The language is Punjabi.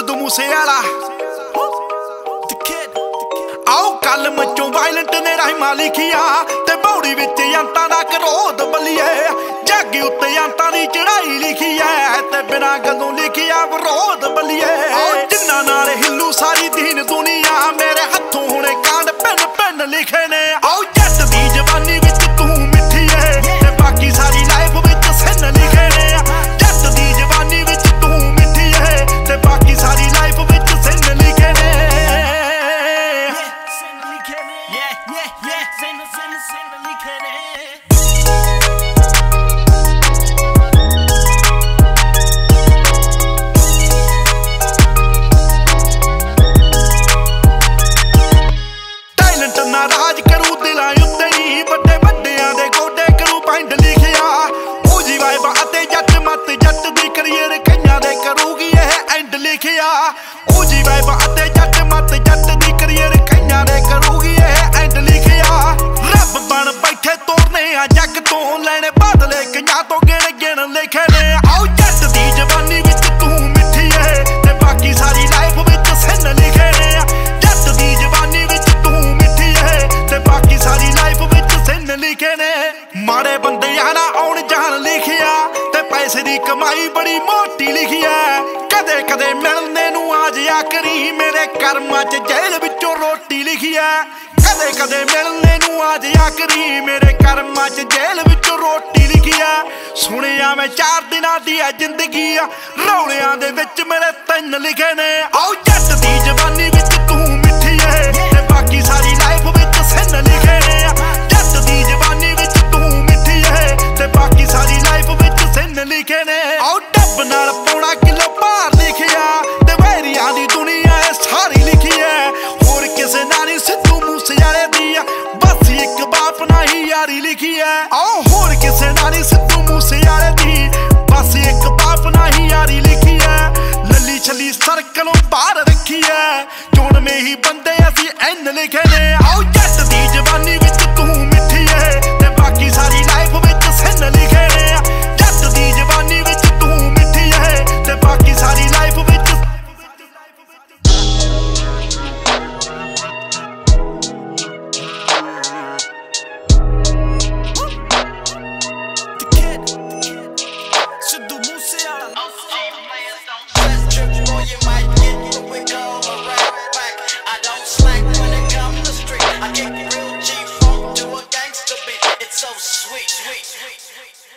ਮੂਸੇ ਵਾਲਾ। ਆਓ ਕਲਮ ਚੋਂ ਵਾਇਲੈਂਟ ਨੇ ਰਹਿਮਾ ਲਿਖਿਆ ਤੇ ਬੌੜੀ ਵਿੱਚ ਅੰਤਾਂ ਦਾ ਕਰੋਧ ਬਲੀਏ। ਜੱਗ ਉੱਤੇ ਅੰਤਾਂ ਦੀ ਚੜਾਈ ਲਿਖੀ ਐ ਤੇ ਬਿਨਾ ਗੱਲੋਂ ਲਿਖਿਆ ਵਿਰੋਧ ਬਲੀਏ। ਜਿੰਨਾ ਨਾਲ ਹਿੱਲੂ ਟੈਲੈਂਟ ਰਾਜ ਕਰੂ ਦਿਲਾਂ ਉੱਤੇ ਹੀ ਵੱਡੇ ਵੱਡਿਆਂ ਦੇ ਗੋਡੇ ਕਰੂ ਪੈਂਡ ਲਿਖਿਆ। ਉਹ ਜੀ ਵਾਈਬਾ ਅਤੇ ਜੱਟ ਮਤ ਜੱਟ ਦੀ ਕਰੀਅਰ ਕਈਆਂ ਦੇ ਕਰੂਗੀ ਇਹ ਐਂਡ ਲਿਖਿਆ। ਉਹ ਜੀ ਵਾਈਬਾ ਦੀ ਕਮਾਈ ਬੜੀ ਮੋਟੀ ਲਿਖਿਆ ਕਦੇ ਕਦੇ ਮਿਲਨੇ ਨੂੰ ਆ ਜਿਆ ਕਰੀ। ਮੇਰੇ ਕਰਮਾਂ 'ਚ ਜੇਲ੍ਹ ਵਿੱਚੋਂ ਰੋਟੀ ਲਿਖਿਆ ਕਦੇ ਕਦੇ ਮਿਲਨੇ ਨੂੰ ਆ ਜਿਆ ਕਰੀ। ਮੇਰੇ ਕਰਮਾਂ 'ਚ ਜੇਲ੍ਹ ਵਿੱਚੋਂ ਰੋਟੀ ਲਿਖਿਆ ਸੁਣਿਆ ਮੈਂ ਚਾਰ ਦਿਨਾਂ ਦੀ ਆ ਜ਼ਿੰਦਗੀ ਆ। ਰੌਲਿਆਂ ਦੇ ਵਿੱਚ ਮੇਰੇ ਤਿੰਨ ਲਿਖੇ ਨੇ। ਹੀ ਬੰਦੇ ਅਸੀਂ ਐਨ ਲਿਖੇ ਨੇ। ਆਓ so sweet, sweet, sweet, sweet.